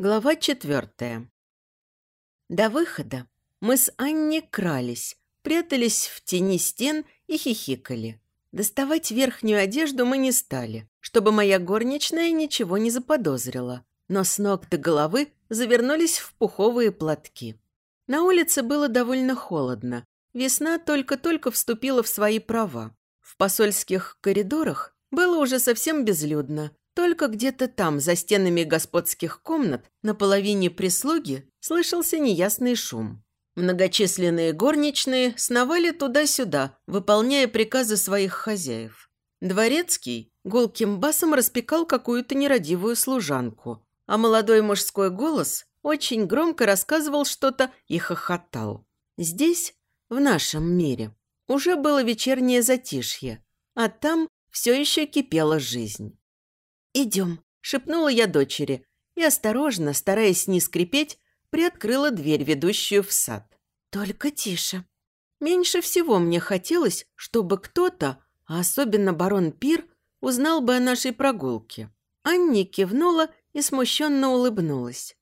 Глава четвертая. До выхода мы с Анней крались, прятались в тени стен и хихикали. Доставать верхнюю одежду мы не стали, чтобы моя горничная ничего не заподозрила, но с ног до головы завернулись в пуховые платки. На улице было довольно холодно. Весна только-только вступила в свои права. В посольских коридорах было уже совсем безлюдно, только где-то там, за стенами господских комнат, на половине прислуги, слышался неясный шум. Многочисленные горничные сновали туда-сюда, выполняя приказы своих хозяев. Дворецкий гулким басом распекал какую-то нерадивую служанку, а молодой мужской голос очень громко рассказывал что-то и хохотал. Здесь, в нашем мире, уже было вечернее затишье, а там все еще кипела жизнь. «Идем», – шепнула я дочери и, осторожно, стараясь не скрипеть, приоткрыла дверь, ведущую в сад. «Только тише». Меньше всего мне хотелось, чтобы кто-то, а особенно барон Пир, узнал бы о нашей прогулке. Анни кивнула и смущенно улыбнулась.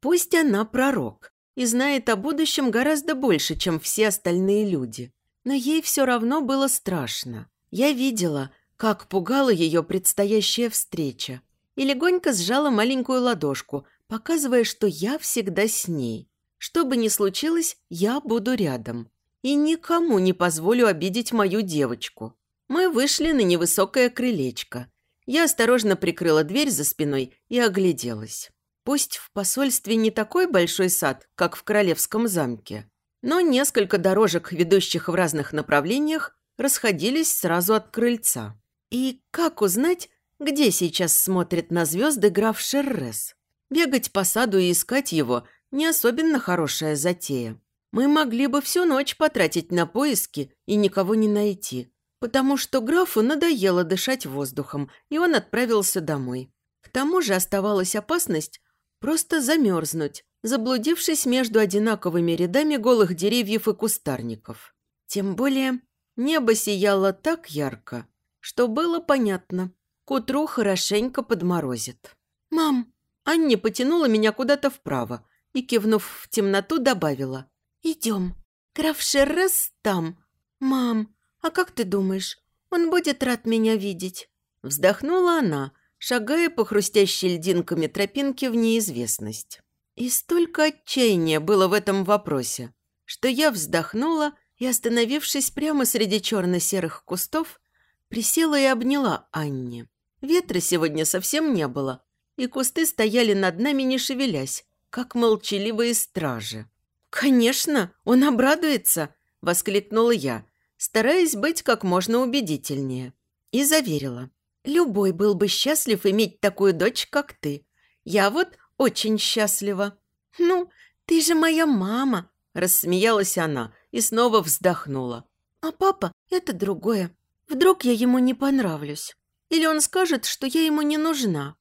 Пусть она пророк и знает о будущем гораздо больше, чем все остальные люди. Но ей все равно было страшно. Я видела, как пугала ее предстоящая встреча. И легонько сжала маленькую ладошку, показывая, что я всегда с ней. Что бы ни случилось, я буду рядом. И никому не позволю обидеть мою девочку. Мы вышли на невысокое крылечко. Я осторожно прикрыла дверь за спиной и огляделась. Пусть в посольстве не такой большой сад, как в королевском замке, но несколько дорожек, ведущих в разных направлениях, расходились сразу от крыльца. И как узнать, где сейчас смотрит на звезды граф Шеррес? Бегать по саду и искать его – не особенно хорошая затея. Мы могли бы всю ночь потратить на поиски и никого не найти, потому что графу надоело дышать воздухом, и он отправился домой. К тому же оставалась опасность просто замерзнуть, заблудившись между одинаковыми рядами голых деревьев и кустарников. Тем более небо сияло так ярко, что было понятно. К утру хорошенько подморозит. «Мам!» Анни потянула меня куда-то вправо и, кивнув в темноту, добавила. «Идем. Граф Шеррес там. Мам, а как ты думаешь, он будет рад меня видеть?» Вздохнула она, шагая по хрустящей льдинками тропинке в неизвестность. И столько отчаяния было в этом вопросе, что я вздохнула и, остановившись прямо среди черно-серых кустов, Присела и обняла Анни. Ветра сегодня совсем не было, и кусты стояли над нами, не шевелясь, как молчаливые стражи. «Конечно, он обрадуется!» – воскликнула я, стараясь быть как можно убедительнее. И заверила. «Любой был бы счастлив иметь такую дочь, как ты. Я вот очень счастлива». «Ну, ты же моя мама!» – рассмеялась она и снова вздохнула. «А папа – это другое. Вдруг я ему не понравлюсь? Или он скажет, что я ему не нужна?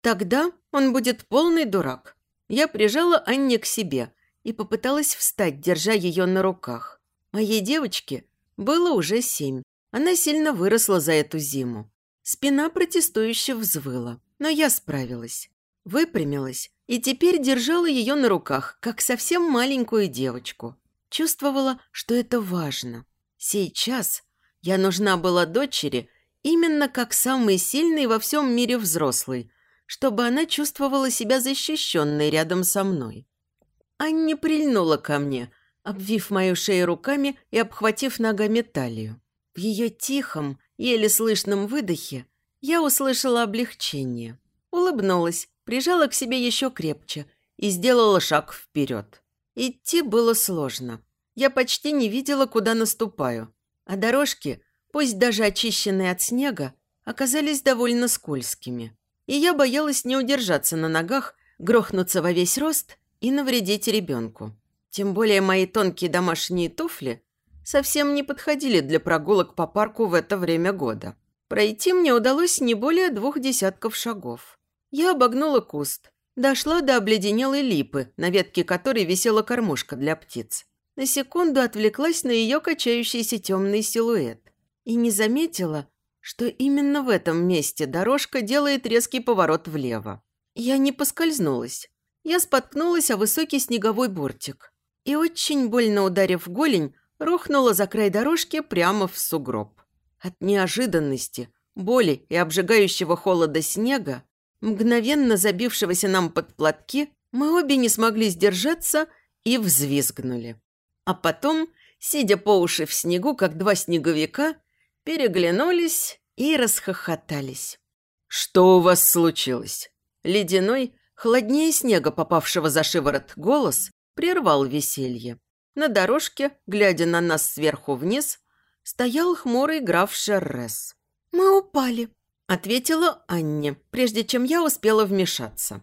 Тогда он будет полный дурак. Я прижала Анне к себе и попыталась встать, держа ее на руках. Моей девочке было уже семь. Она сильно выросла за эту зиму. Спина протестующе взвыла, но я справилась. Выпрямилась и теперь держала ее на руках, как совсем маленькую девочку. Чувствовала, что это важно. Сейчас я нужна была дочери именно как самый сильный во всем мире взрослый, чтобы она чувствовала себя защищенной рядом со мной. Анни прильнула ко мне, обвив мою шею руками и обхватив ногами талию. В ее тихом, еле слышном выдохе я услышала облегчение. Улыбнулась, прижала к себе еще крепче и сделала шаг вперед. Идти было сложно. Я почти не видела, куда наступаю а дорожки, пусть даже очищенные от снега, оказались довольно скользкими. И я боялась не удержаться на ногах, грохнуться во весь рост и навредить ребенку. Тем более мои тонкие домашние туфли совсем не подходили для прогулок по парку в это время года. Пройти мне удалось не более двух десятков шагов. Я обогнула куст, дошла до обледенелой липы, на ветке которой висела кормушка для птиц на секунду отвлеклась на ее качающийся темный силуэт и не заметила, что именно в этом месте дорожка делает резкий поворот влево. Я не поскользнулась. я споткнулась о высокий снеговой бортик и, очень больно ударив голень, рухнула за край дорожки прямо в сугроб. От неожиданности, боли и обжигающего холода снега, мгновенно забившегося нам под платки, мы обе не смогли сдержаться и взвизгнули. А потом, сидя по уши в снегу, как два снеговика, переглянулись и расхохотались. «Что у вас случилось?» Ледяной, холоднее снега, попавшего за шиворот, голос прервал веселье. На дорожке, глядя на нас сверху вниз, стоял хмурый граф Шеррес. «Мы упали», — ответила Анне, прежде чем я успела вмешаться.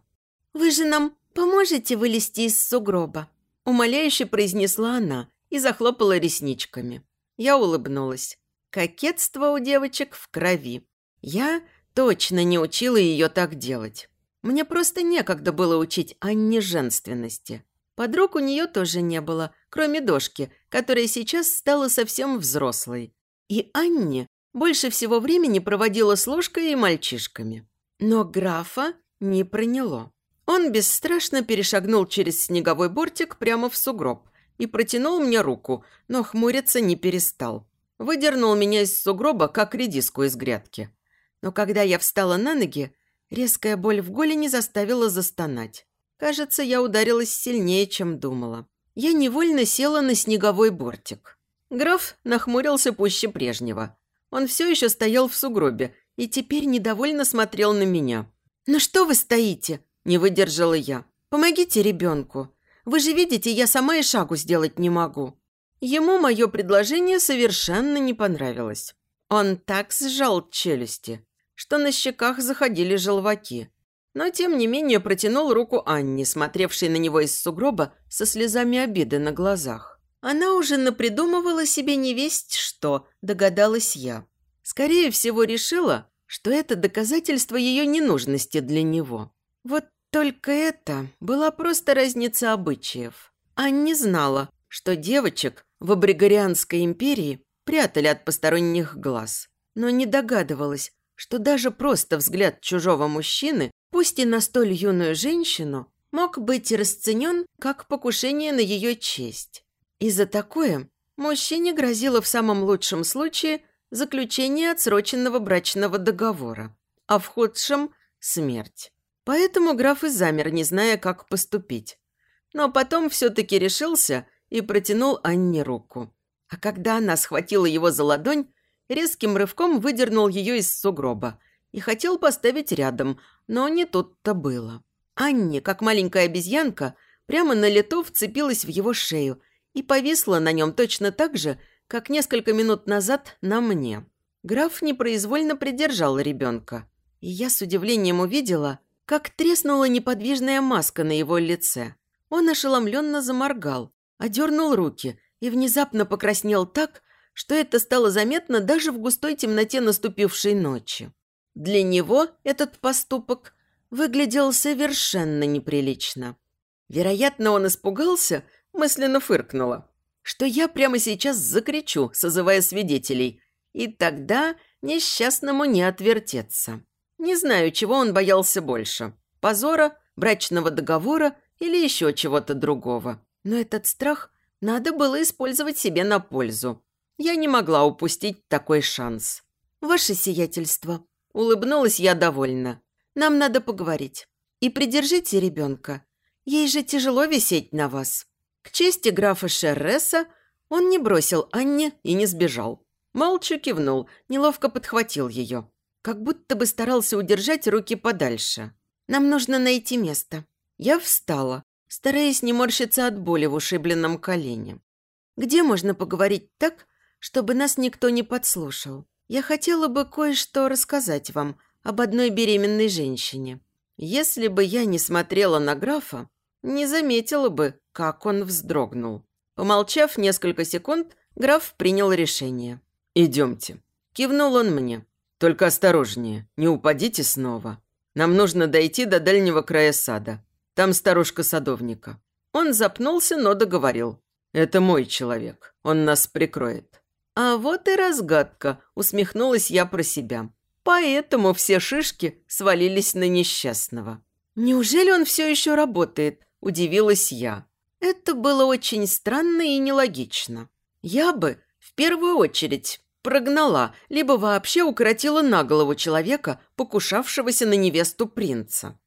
«Вы же нам поможете вылезти из сугроба?» Умоляюще произнесла она и захлопала ресничками. Я улыбнулась. Кокетство у девочек в крови. Я точно не учила ее так делать. Мне просто некогда было учить Анне женственности. Подруг у нее тоже не было, кроме дошки, которая сейчас стала совсем взрослой. И Анне больше всего времени проводила с ложкой и мальчишками. Но графа не проняло. Он бесстрашно перешагнул через снеговой бортик прямо в сугроб и протянул мне руку, но хмуриться не перестал. Выдернул меня из сугроба, как редиску из грядки. Но когда я встала на ноги, резкая боль в голени заставила застонать. Кажется, я ударилась сильнее, чем думала. Я невольно села на снеговой бортик. Граф нахмурился пуще прежнего. Он все еще стоял в сугробе и теперь недовольно смотрел на меня. «Ну что вы стоите?» – не выдержала я. «Помогите ребенку. Вы же видите, я сама и шагу сделать не могу». Ему мое предложение совершенно не понравилось. Он так сжал челюсти, что на щеках заходили желваки но тем не менее протянул руку Анне, смотревшей на него из сугроба со слезами обиды на глазах. Она уже напридумывала себе невесть что, догадалась я. Скорее всего, решила, что это доказательство ее ненужности для него. Вот только это была просто разница обычаев. Анни знала, что девочек в Абригорианской империи прятали от посторонних глаз, но не догадывалась, что даже просто взгляд чужого мужчины пусть и на столь юную женщину, мог быть расценен как покушение на ее честь. И за такое мужчине грозило в самом лучшем случае заключение отсроченного брачного договора, а в худшем – смерть. Поэтому граф и замер, не зная, как поступить. Но потом все-таки решился и протянул Анне руку. А когда она схватила его за ладонь, резким рывком выдернул ее из сугроба и хотел поставить рядом, но не тут-то было. Анни, как маленькая обезьянка, прямо на лету вцепилась в его шею и повисла на нем точно так же, как несколько минут назад на мне. Граф непроизвольно придержал ребенка, и я с удивлением увидела, как треснула неподвижная маска на его лице. Он ошеломленно заморгал, одернул руки и внезапно покраснел так, что это стало заметно даже в густой темноте наступившей ночи. Для него этот поступок выглядел совершенно неприлично. Вероятно, он испугался, мысленно фыркнула, что я прямо сейчас закричу, созывая свидетелей, и тогда несчастному не отвертеться. Не знаю, чего он боялся больше – позора, брачного договора или еще чего-то другого. Но этот страх надо было использовать себе на пользу. Я не могла упустить такой шанс. «Ваше сиятельство», Улыбнулась я довольно. Нам надо поговорить. И придержите ребенка. Ей же тяжело висеть на вас. К чести графа Шерреса он не бросил Анне и не сбежал. Молча кивнул, неловко подхватил ее. Как будто бы старался удержать руки подальше. Нам нужно найти место. Я встала, стараясь не морщиться от боли в ушибленном колене. Где можно поговорить так, чтобы нас никто не подслушал? Я хотела бы кое-что рассказать вам об одной беременной женщине. Если бы я не смотрела на графа, не заметила бы, как он вздрогнул. Помолчав несколько секунд, граф принял решение. «Идемте». Кивнул он мне. «Только осторожнее, не упадите снова. Нам нужно дойти до дальнего края сада. Там старушка садовника». Он запнулся, но договорил. «Это мой человек. Он нас прикроет». А вот и разгадка, усмехнулась я про себя. Поэтому все шишки свалились на несчастного. «Неужели он все еще работает?» – удивилась я. Это было очень странно и нелогично. Я бы в первую очередь прогнала, либо вообще укоротила на голову человека, покушавшегося на невесту принца.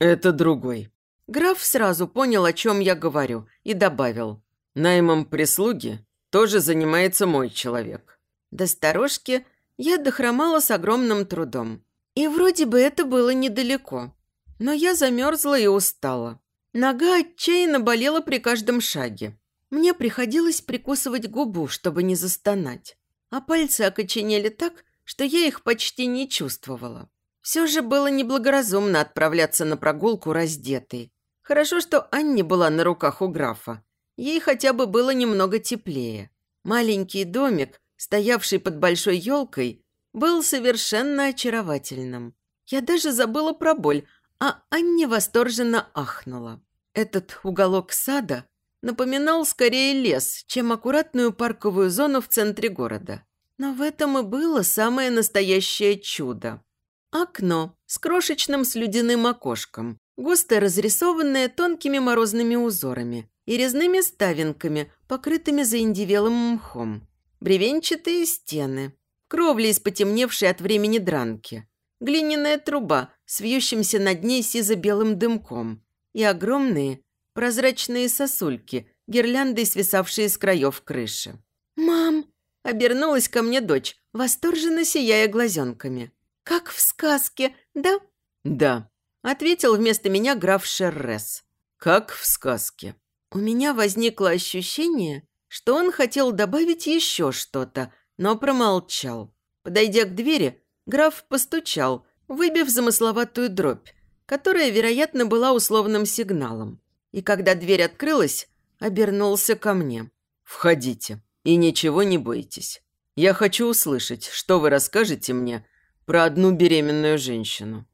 «Это другой». Граф сразу понял, о чем я говорю, и добавил. «Наймом прислуги тоже занимается мой человек». До сторожки я дохромала с огромным трудом. И вроде бы это было недалеко. Но я замерзла и устала. Нога отчаянно болела при каждом шаге. Мне приходилось прикусывать губу, чтобы не застонать. А пальцы окоченели так, что я их почти не чувствовала. Все же было неблагоразумно отправляться на прогулку раздетой. Хорошо, что Анни была на руках у графа. Ей хотя бы было немного теплее. Маленький домик, стоявший под большой елкой, был совершенно очаровательным. Я даже забыла про боль, а Анне восторженно ахнула. Этот уголок сада напоминал скорее лес, чем аккуратную парковую зону в центре города. Но в этом и было самое настоящее чудо. Окно с крошечным слюдяным окошком, густо разрисованное тонкими морозными узорами и резными ставинками, покрытыми заиндивелым мхом. Бревенчатые стены, кровли из потемневшей от времени дранки, глиняная труба с вьющимся над ней сизо-белым дымком и огромные прозрачные сосульки, гирляндой свисавшие с краев крыши. «Мам!» – обернулась ко мне дочь, восторженно сияя глазенками. «Как в сказке, да?» «Да», – ответил вместо меня граф Шеррес. «Как в сказке». У меня возникло ощущение, что он хотел добавить еще что-то, но промолчал. Подойдя к двери, граф постучал, выбив замысловатую дробь, которая, вероятно, была условным сигналом. И когда дверь открылась, обернулся ко мне. «Входите и ничего не бойтесь. Я хочу услышать, что вы расскажете мне про одну беременную женщину».